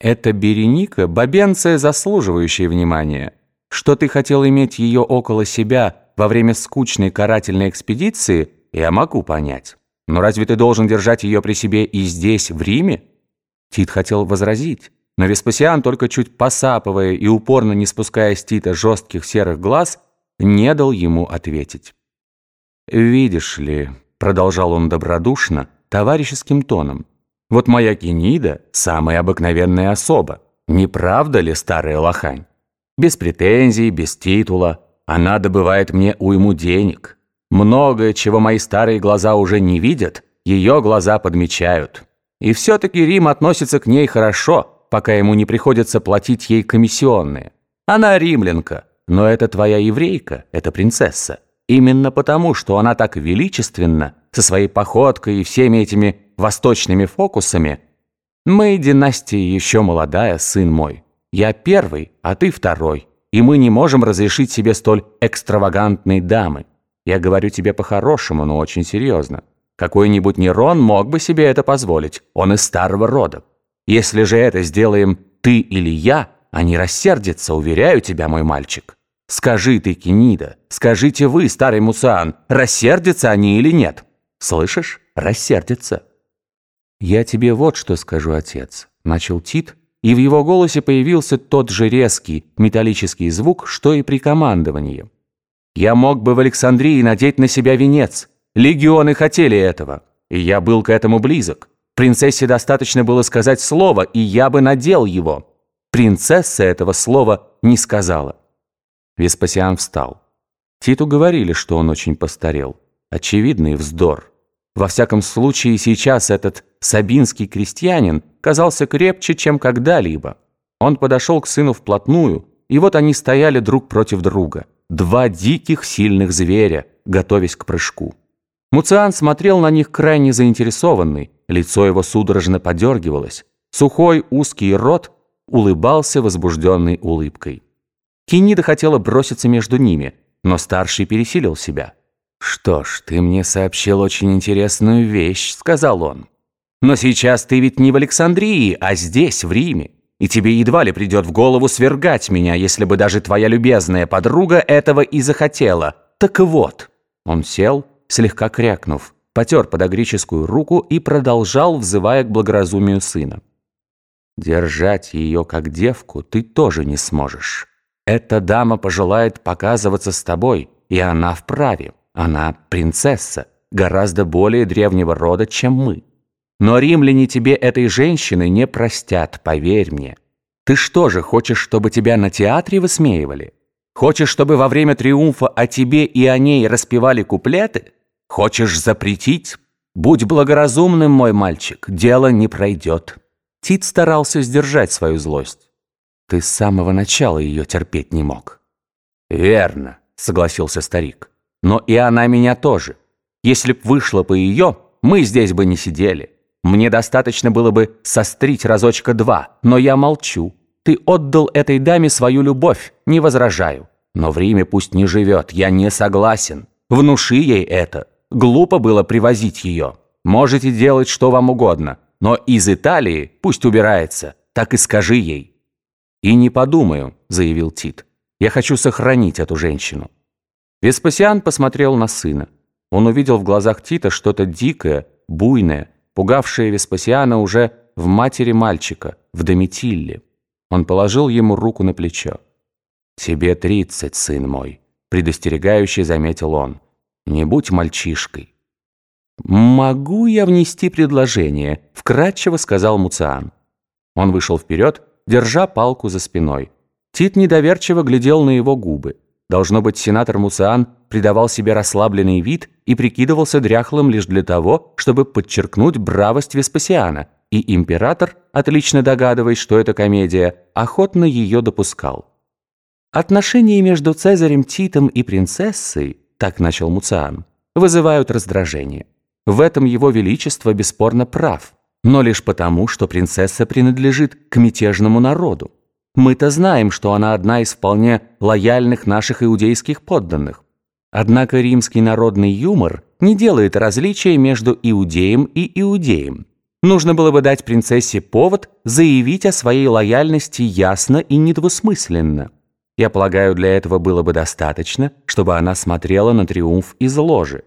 Это Береника, бабенция, заслуживающая внимания. Что ты хотел иметь ее около себя во время скучной карательной экспедиции, я могу понять. Но разве ты должен держать ее при себе и здесь, в Риме? Тит хотел возразить, но Веспасиан, только чуть посапывая и упорно не спуская с Тита жестких серых глаз, не дал ему ответить. «Видишь ли», — продолжал он добродушно, товарищеским тоном, «вот моя Кенида — самая обыкновенная особа. Не правда ли, старая лохань? Без претензий, без титула. Она добывает мне уйму денег. Многое, чего мои старые глаза уже не видят, ее глаза подмечают. И все-таки Рим относится к ней хорошо, пока ему не приходится платить ей комиссионные. Она римлянка, но это твоя еврейка, это принцесса. Именно потому, что она так величественна, со своей походкой и всеми этими восточными фокусами. Мы, династия еще молодая, сын мой. Я первый, а ты второй. И мы не можем разрешить себе столь экстравагантной дамы. Я говорю тебе по-хорошему, но очень серьезно. Какой-нибудь Нерон мог бы себе это позволить. Он из старого рода. Если же это сделаем ты или я, они рассердятся, уверяю тебя, мой мальчик. Скажи ты, Кенида, скажите вы, старый Мусаан, рассердятся они или нет? Слышишь? Рассердятся. Я тебе вот что скажу, отец, начал Тит, и в его голосе появился тот же резкий металлический звук, что и при командовании. Я мог бы в Александрии надеть на себя венец. Легионы хотели этого, и я был к этому близок. Принцессе достаточно было сказать слово, и я бы надел его. Принцесса этого слова не сказала. Веспасиан встал. Титу говорили, что он очень постарел. Очевидный вздор. Во всяком случае, сейчас этот сабинский крестьянин казался крепче, чем когда-либо. Он подошел к сыну вплотную, и вот они стояли друг против друга. Два диких сильных зверя, готовясь к прыжку. Муциан смотрел на них крайне заинтересованный, лицо его судорожно подергивалось. Сухой узкий рот улыбался возбужденной улыбкой. Кенида хотела броситься между ними, но старший пересилил себя. «Что ж, ты мне сообщил очень интересную вещь», — сказал он. «Но сейчас ты ведь не в Александрии, а здесь, в Риме, и тебе едва ли придет в голову свергать меня, если бы даже твоя любезная подруга этого и захотела. Так вот». Он сел, слегка крякнув, потер подогреческую руку и продолжал, взывая к благоразумию сына. «Держать ее как девку ты тоже не сможешь». Эта дама пожелает показываться с тобой, и она вправе. Она принцесса, гораздо более древнего рода, чем мы. Но римляне тебе этой женщины не простят, поверь мне. Ты что же, хочешь, чтобы тебя на театре высмеивали? Хочешь, чтобы во время триумфа о тебе и о ней распевали куплеты? Хочешь запретить? Будь благоразумным, мой мальчик, дело не пройдет. Тит старался сдержать свою злость. Ты с самого начала ее терпеть не мог». «Верно», — согласился старик. «Но и она меня тоже. Если б вышло по ее, мы здесь бы не сидели. Мне достаточно было бы сострить разочка два, но я молчу. Ты отдал этой даме свою любовь, не возражаю. Но в Риме пусть не живет, я не согласен. Внуши ей это. Глупо было привозить ее. Можете делать что вам угодно, но из Италии пусть убирается, так и скажи ей». «И не подумаю», — заявил Тит. «Я хочу сохранить эту женщину». Веспасиан посмотрел на сына. Он увидел в глазах Тита что-то дикое, буйное, пугавшее Веспасиана уже в матери мальчика, в Дометилле. Он положил ему руку на плечо. «Тебе тридцать, сын мой», — предостерегающе заметил он. «Не будь мальчишкой». «Могу я внести предложение?» — вкратчиво сказал Муциан. Он вышел вперед держа палку за спиной. Тит недоверчиво глядел на его губы. Должно быть, сенатор Мусаан придавал себе расслабленный вид и прикидывался дряхлым лишь для того, чтобы подчеркнуть бравость Веспасиана, и император, отлично догадываясь, что это комедия, охотно ее допускал. «Отношения между Цезарем Титом и принцессой, так начал Муциан, вызывают раздражение. В этом его величество бесспорно прав но лишь потому, что принцесса принадлежит к мятежному народу. Мы-то знаем, что она одна из вполне лояльных наших иудейских подданных. Однако римский народный юмор не делает различия между иудеем и иудеем. Нужно было бы дать принцессе повод заявить о своей лояльности ясно и недвусмысленно. Я полагаю, для этого было бы достаточно, чтобы она смотрела на триумф из ложи.